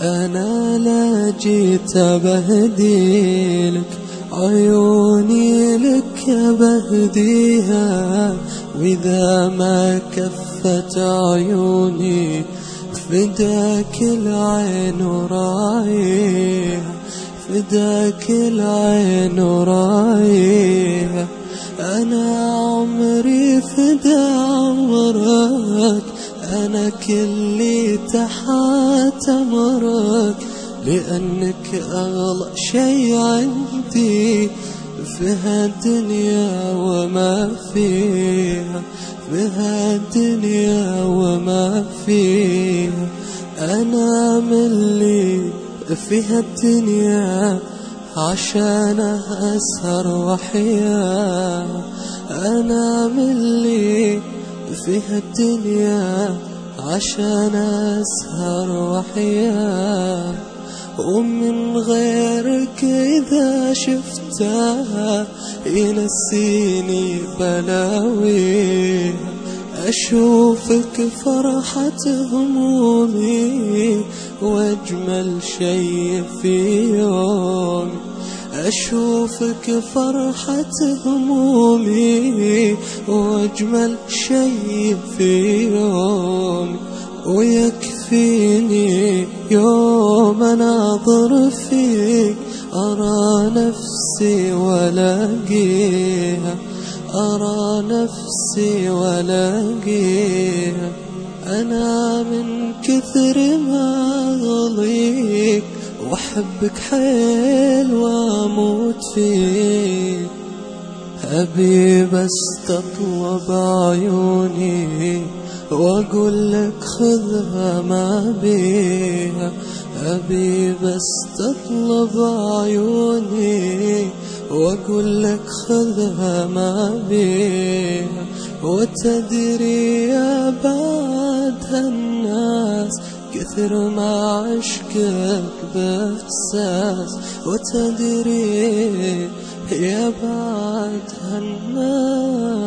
أنا لا جيت بهديلك عيوني لك بهديها. وإذا ما كفت عيوني فداك العين ورايها فداك العين ورايها أنا كلي تحت أمرك لأنك أغلى شي عندي في هالدنيا وما فيها في هالدنيا وما فيها. أنا ملي في هالدنيا عشان أسهر وحيا أنا ملي في هالدنيا عشان أسهر وحيا ومن غيرك إذا شفتها ينسيني بلاوي. أشوفك فرحة همومي وأجمل شي في يومي أشوفك فرحة همومي وأجمل شي في يومي ويكفيني يوم أناظر فيك أرى نفسي ولاقيها أرى نفسي ولاقيها. وأحبك حيل وأموت فيك أبي بس تطلب عيوني وأقول لك خذها ما بيها. أبي بس تطلب عيوني وأقول لك خذها ما بيها. وتدري يا هالناس كثر ما عشقك بإحساس وتدري يا بعد هالناس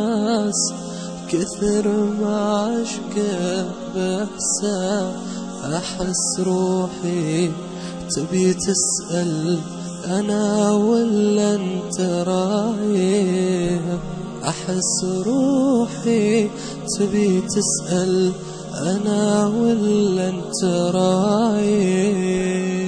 كثر ما عشقك بإحساس أحس روحي تبي تسأل أنا ولا أنت رايح؟ أحس روحي تبي تسأل أنا ولا أنت رايح؟